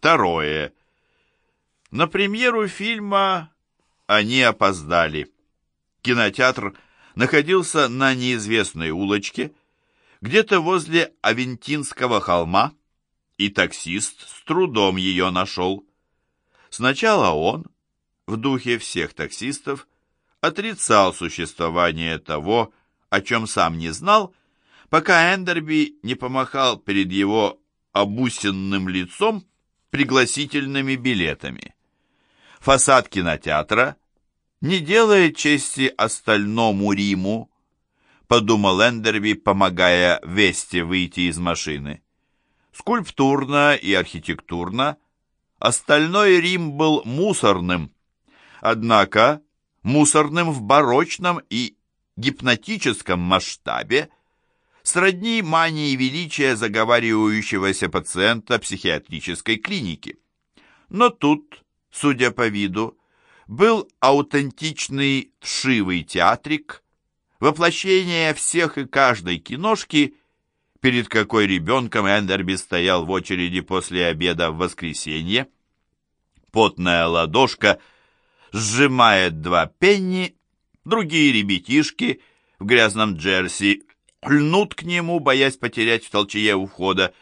Второе. На премьеру фильма они опоздали. Кинотеатр находился на неизвестной улочке, где-то возле Авентинского холма, и таксист с трудом ее нашел. Сначала он, в духе всех таксистов, отрицал существование того, о чем сам не знал, пока Эндерби не помахал перед его обусенным лицом пригласительными билетами. Фасад кинотеатра не делает чести остальному Риму, подумал Эндерби, помогая Весте выйти из машины. Скульптурно и архитектурно остальной Рим был мусорным, однако мусорным в барочном и гипнотическом масштабе, сродни мании величия заговаривающегося пациента психиатрической клиники. Но тут, судя по виду, был аутентичный вшивый театрик, воплощение всех и каждой киношки, перед какой ребенком Эндерби стоял в очереди после обеда в воскресенье. Потная ладошка сжимает два пенни, другие ребятишки в грязном джерси льнут к нему, боясь потерять в толчее у входа,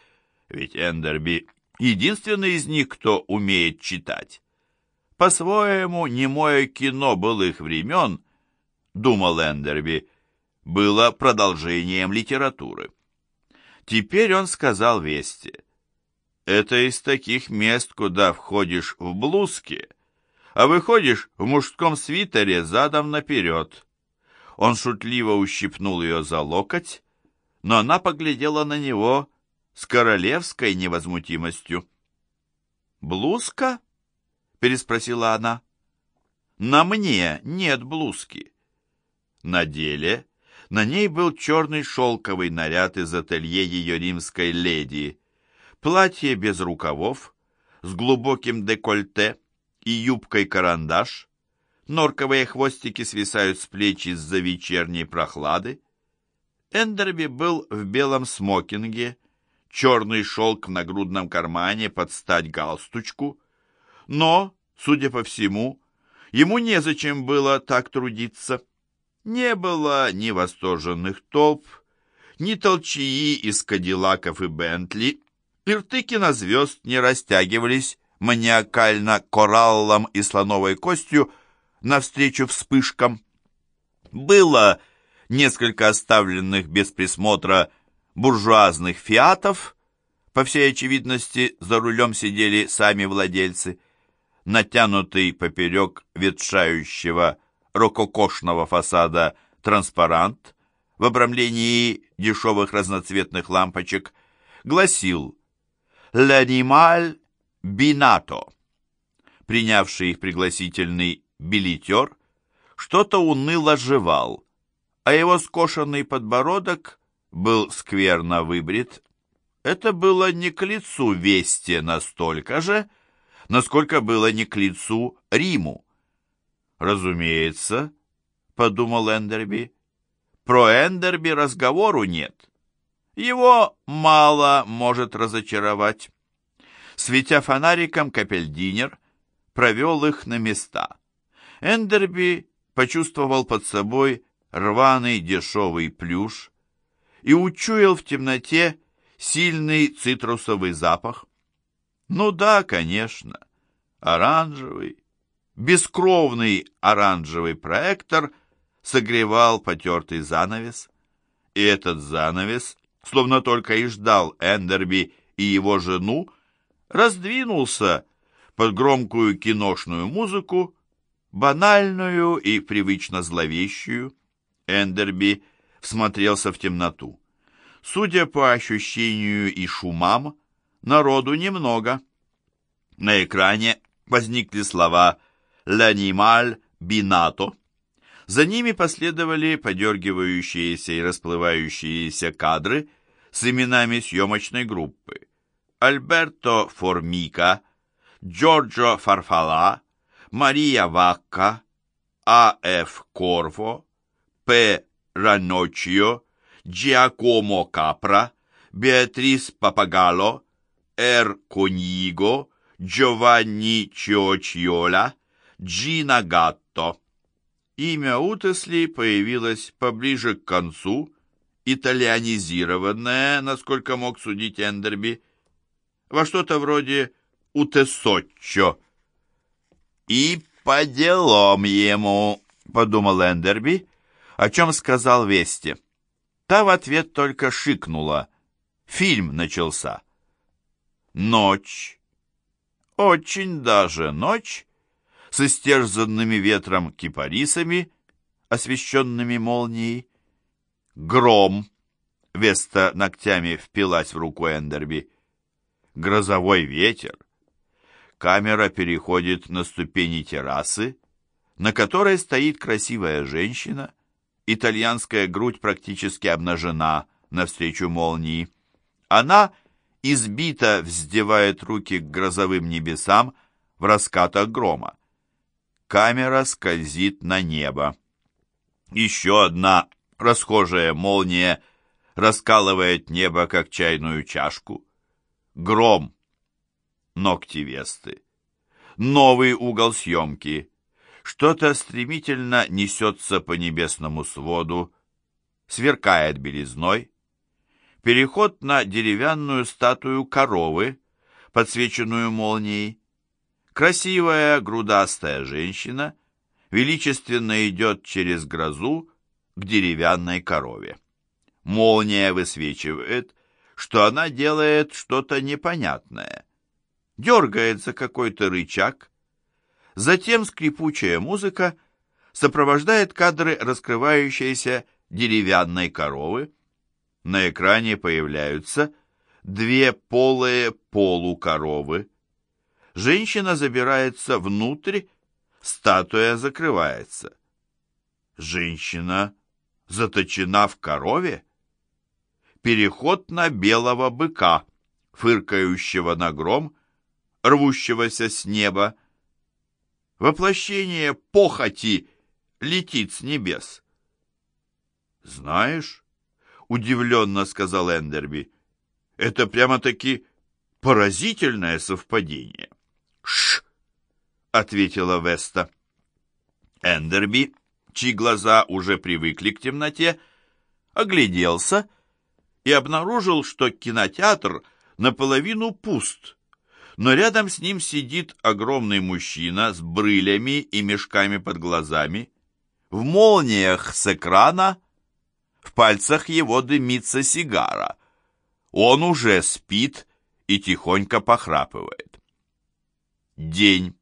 ведь Эндерби единственный из них, кто умеет читать. По-своему, немое кино былых времен, думал Эндерби, было продолжением литературы. Теперь он сказал Вести. Это из таких мест, куда входишь в блузке, а выходишь в мужском свитере задом наперед. Он шутливо ущипнул ее за локоть, но она поглядела на него с королевской невозмутимостью. «Блузка?» — переспросила она. «На мне нет блузки». На деле на ней был черный шелковый наряд из ателье ее римской леди, платье без рукавов, с глубоким декольте и юбкой-карандаш, норковые хвостики свисают с плеч из-за вечерней прохлады. Эндерби был в белом смокинге, черный шелк в нагрудном кармане под стать галстучку, но, судя по всему, ему незачем было так трудиться. Не было ни восторженных толп, ни толчаи из кадиллаков и бентли, и рты кинозвезд не растягивались маниакально кораллом и слоновой костью, навстречу вспышкам. Было несколько оставленных без присмотра буржуазных фиатов, по всей очевидности, за рулем сидели сами владельцы, натянутый поперек ветшающего рококошного фасада транспарант в обрамлении дешевых разноцветных лампочек гласил «L'animal binato». Принявший их пригласительный билетер что-то уныло жевал, а его скошенный подбородок был скверно выбрит. Это было не к лицу Весте настолько же, насколько было не к лицу Риму. «Разумеется», — подумал Эндерби, — «про Эндерби разговору нет. Его мало может разочаровать». Светя фонариком, Капельдинер провел их на места. Эндерби почувствовал под собой рваный дешевый плюш и учуял в темноте сильный цитрусовый запах. Ну да, конечно, оранжевый, бескровный оранжевый проектор согревал потертый занавес, и этот занавес, словно только и ждал Эндерби и его жену, раздвинулся под громкую киношную музыку, банальную и привычно зловещую. Эндерби всмотрелся в темноту. Судя по ощущению и шумам, народу немного. На экране возникли слова «L'animal binato». За ними последовали подергивающиеся и расплывающиеся кадры с именами съемочной группы. Альберто Формика, Джорджо Фарфала, Мария Вакка, А.Ф. Корво, П. Раночио, Giacomo Капра, Беатрис Папагало, Р. Коньиго, Джованни Чиочьола, Джина Гатто. Имя Утесли появилось поближе к концу, итальянизированное, насколько мог судить Эндерби, во что-то вроде «Утесоччо». «И по делам ему», — подумал Эндерби, о чем сказал Вести. Та в ответ только шикнула. Фильм начался. Ночь. Очень даже ночь с истерзанными ветром кипарисами, освещенными молнией. Гром. Веста ногтями впилась в руку Эндерби. Грозовой ветер. Камера переходит на ступени террасы, на которой стоит красивая женщина. Итальянская грудь практически обнажена навстречу молнии. Она избито вздевает руки к грозовым небесам в раскатах грома. Камера скользит на небо. Еще одна расхожая молния раскалывает небо, как чайную чашку. Гром. Ногти Весты. Новый угол съемки. Что-то стремительно несется по небесному своду, сверкает белизной. Переход на деревянную статую коровы, подсвеченную молнией. Красивая грудастая женщина величественно идет через грозу к деревянной корове. Молния высвечивает, что она делает что-то непонятное. Дергает за какой-то рычаг. Затем скрипучая музыка сопровождает кадры раскрывающейся деревянной коровы. На экране появляются две полые полукоровы, Женщина забирается внутрь, статуя закрывается. Женщина заточена в корове? Переход на белого быка, фыркающего на гром, рвущегося с неба. Воплощение похоти летит с небес. «Знаешь», — удивленно сказал Эндерби, — «это прямо-таки поразительное совпадение». «Ш!» — ответила Веста. Эндерби, чьи глаза уже привыкли к темноте, огляделся и обнаружил, что кинотеатр наполовину пуст, но рядом с ним сидит огромный мужчина с брылями и мешками под глазами, в молниях с экрана, в пальцах его дымится сигара. Он уже спит и тихонько похрапывает. День.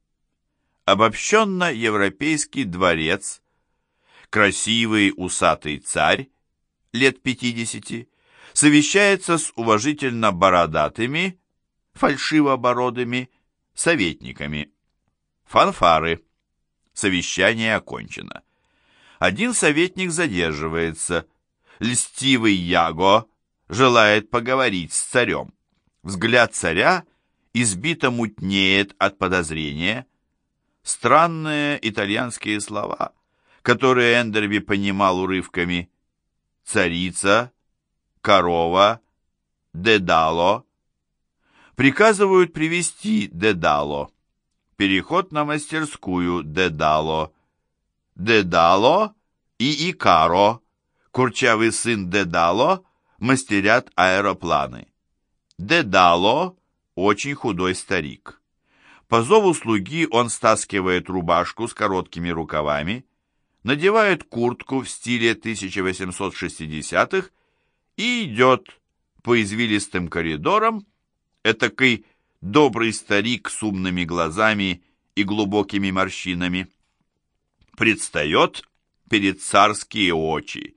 Обобщенно-европейский дворец. Красивый усатый царь, лет пятидесяти, совещается с уважительно бородатыми, фальшивобородыми, советниками. Фанфары. Совещание окончено. Один советник задерживается. Льстивый Яго желает поговорить с царем. Взгляд царя — избито мутнеет от подозрения. Странные итальянские слова, которые Эндерби понимал урывками. Царица, корова, дедало. Приказывают привести дедало. Переход на мастерскую дедало. Дедало и Икаро, курчавый сын Дедало, мастерят аэропланы. Дедало очень худой старик. По зову слуги он стаскивает рубашку с короткими рукавами, надевает куртку в стиле 1860-х и идет по извилистым коридорам, этакий добрый старик с умными глазами и глубокими морщинами. Предстает перед царские очи.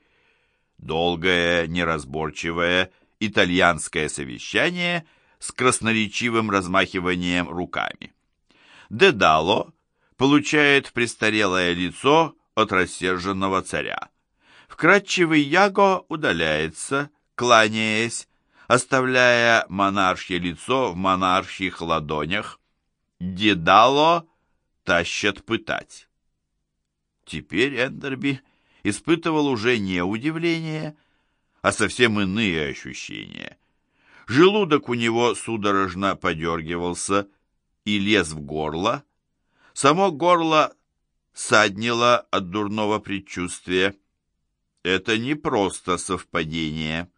Долгое, неразборчивое итальянское совещание – с красноречивым размахиванием руками. Дедало получает престарелое лицо от рассерженного царя. Вкрадчивый Яго удаляется, кланяясь, оставляя монаршье лицо в монаршьих ладонях. Дедало тащат пытать. Теперь Эндерби испытывал уже не удивление, а совсем иные ощущения. Желудок у него судорожно подергивался, и лез в горло. Само горло саднило от дурного предчувствия. Это не просто совпадение.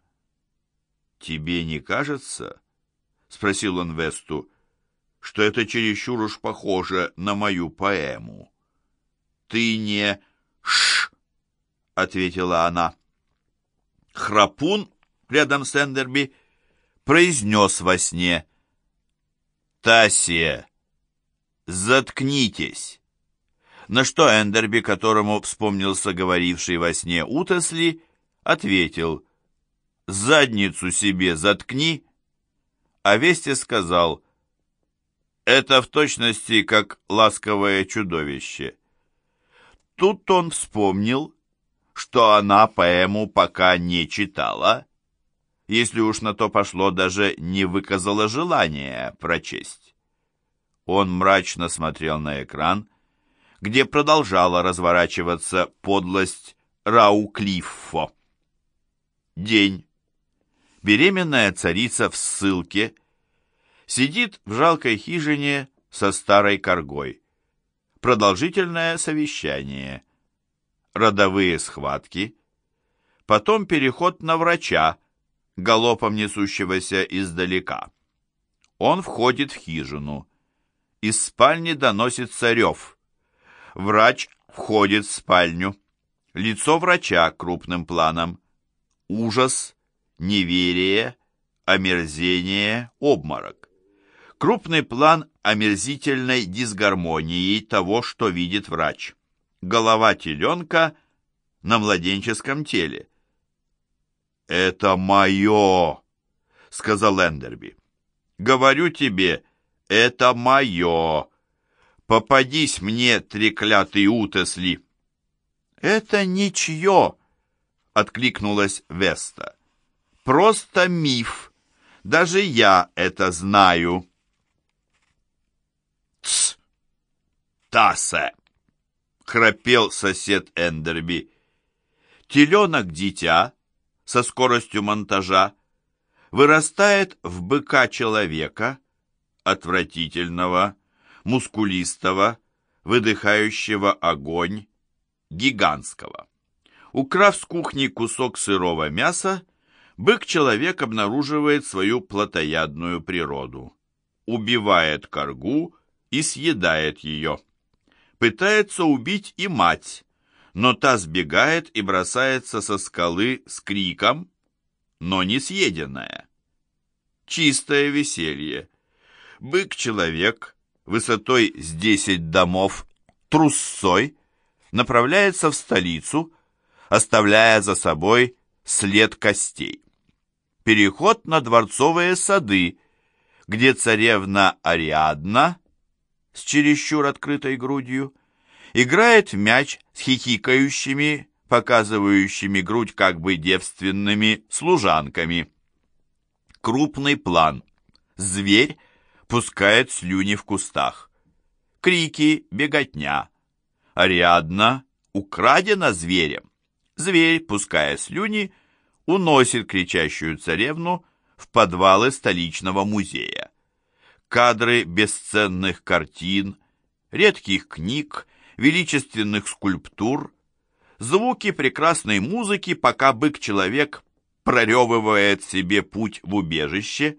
«Тебе не кажется?» — спросил он Весту, — что это чересчур уж похоже на мою поэму. «Ты не...» «Ш!» — ответила она. Храпун рядом с Эндерби произнес во сне «Тассия, заткнитесь!» На что Эндерби, которому вспомнился говоривший во сне Утесли, ответил «Задницу себе заткни!» А Вести сказал «Это в точности как ласковое чудовище». Тут он вспомнил, что она поэму пока не читала, если уж на то пошло, даже не выказала желания прочесть. Он мрачно смотрел на экран, где продолжала разворачиваться подлость Рауклиффо. День. Беременная царица в ссылке сидит в жалкой хижине со старой коргой. Продолжительное совещание. Родовые схватки. Потом переход на врача, галопом несущегося издалека. Он входит в хижину. Из спальни доносится рев. Врач входит в спальню. Лицо врача крупным планом. Ужас, неверие, омерзение, обморок. Крупный план омерзительной дисгармонии того, что видит врач. Голова теленка на младенческом теле. «Это мое!» — сказал Эндерби. «Говорю тебе, это мое!» Попадись мне, треклятый Утесли!» «Это ничье!» — откликнулась Веста. «Просто миф. Даже я это знаю». «Тсс! Тасе!» — храпел сосед Эндерби. Теленок-дитя со скоростью монтажа вырастает в быка человека, отвратительного, мускулистого, выдыхающего огонь, гигантского. Украв с кухни кусок сырого мяса, бык-человек обнаруживает свою плотоядную природу. Убивает коргу и съедает ее. Пытается убить и мать, но та сбегает и бросается со скалы с криком, но не съеденная. Чистое веселье. Бык-человек высотой с 10 домов, трусцой, направляется в столицу, оставляя за собой след костей. Переход на дворцовые сады, где царевна Ариадна с чересчур открытой грудью играет в мяч с хихикающими, показывающими грудь как бы девственными служанками. Крупный план. Зверь пускает слюни в кустах. Крики, беготня. Ариадна украдена зверем. Зверь, пуская слюни, уносит кричащую царевну в подвалы столичного музея. Кадры бесценных картин, редких книг, величественных скульптур, звуки прекрасной музыки, пока бык-человек проревывает себе путь в убежище,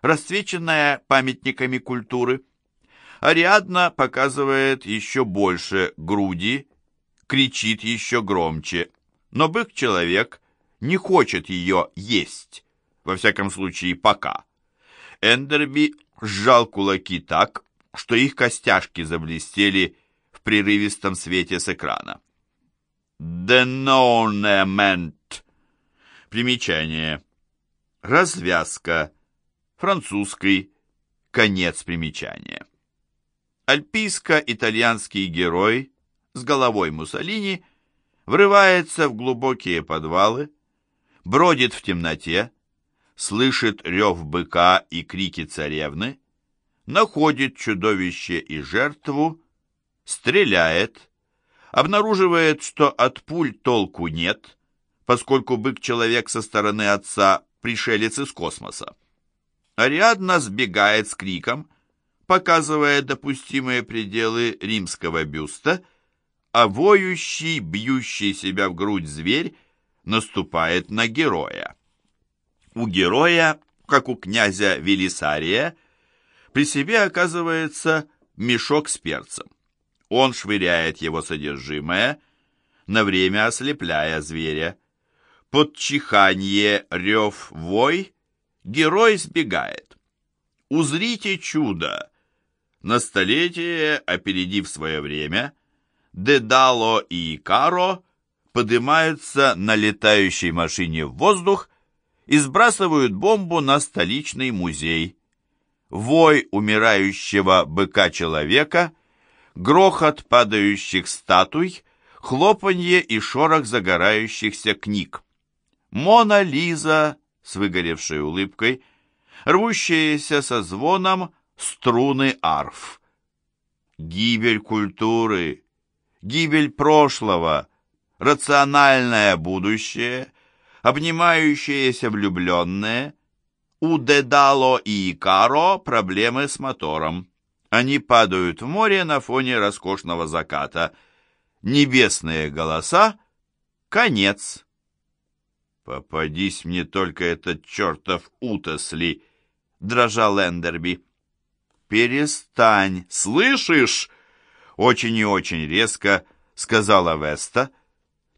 расцвеченная памятниками культуры. Ариадна показывает еще больше груди, кричит еще громче, но бык-человек не хочет ее есть, во всяком случае пока. Эндерби сжал кулаки так, что их костяшки заблестели в прерывистом свете с экрана. Денонемент. Примечание. Развязка французский, конец примечания. Альпийско-итальянский герой с головой Муссолини врывается в глубокие подвалы, бродит в темноте, слышит рев быка и крики царевны, находит чудовище и жертву, стреляет, обнаруживает, что от пуль толку нет, поскольку бык-человек со стороны отца пришелец из космоса. Ариадна сбегает с криком, показывая допустимые пределы римского бюста, а воющий, бьющий себя в грудь зверь наступает на героя. У героя, как у князя Велисария, при себе оказывается мешок с перцем. Он швыряет его содержимое, на время ослепляя зверя. Под чиханье, рев, вой герой сбегает. Узрите чудо! На столетие, опередив свое время, Дедало и Икаро поднимаются на летающей машине в воздух и сбрасывают бомбу на столичный музей. Вой умирающего быка-человека, грохот падающих статуй, хлопанье и шорох загорающихся книг. Мона Лиза с выгоревшей улыбкой, рвущаяся со звоном струны арф. Гибель культуры, гибель прошлого, рациональное будущее, обнимающиеся влюбленные, у Дедало и Икаро проблемы с мотором. Они падают в море на фоне роскошного заката. Небесные голоса — конец. «Попадись мне только этот чертов Утосли!» — дрожал Эндерби. «Перестань, слышишь?» Очень и очень резко сказала Веста.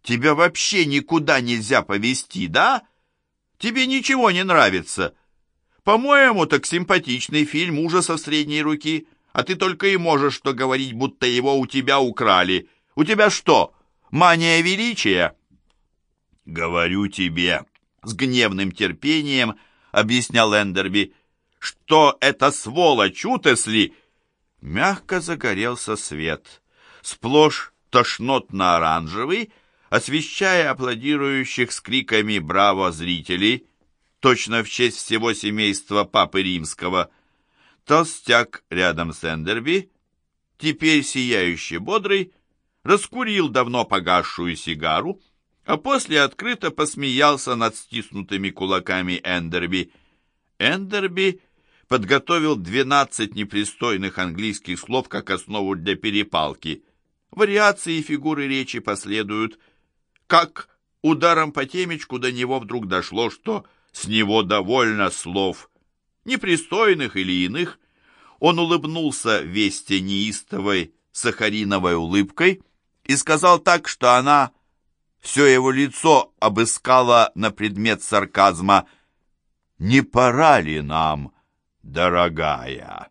«Тебя вообще никуда нельзя повести, да? Тебе ничего не нравится. По-моему, так симпатичный фильм ужасов средней руки, а ты только и можешь что говорить, будто его у тебя украли. У тебя что, мания величия?» «Говорю тебе», — с гневным терпением объяснял Эндерби, «что это сволочь Утесли!» Мягко загорелся свет, сплошь тошнотно-оранжевый, освещая аплодирующих с криками «Браво!» зрителей, точно в честь всего семейства Папы Римского. Толстяк рядом с Эндерби, теперь сияющий бодрый, раскурил давно погасшую сигару, а после открыто посмеялся над стиснутыми кулаками Эндерби. Эндерби подготовил 12 непристойных английских слов как основу для перепалки. Вариации фигуры речи последуют. Как ударом по темечку до него вдруг дошло, что с него довольно слов, непристойных или иных. Он улыбнулся весте неистовой сахариновой улыбкой и сказал так, что она все его лицо обыскала на предмет сарказма «Не пора ли нам, дорогая?»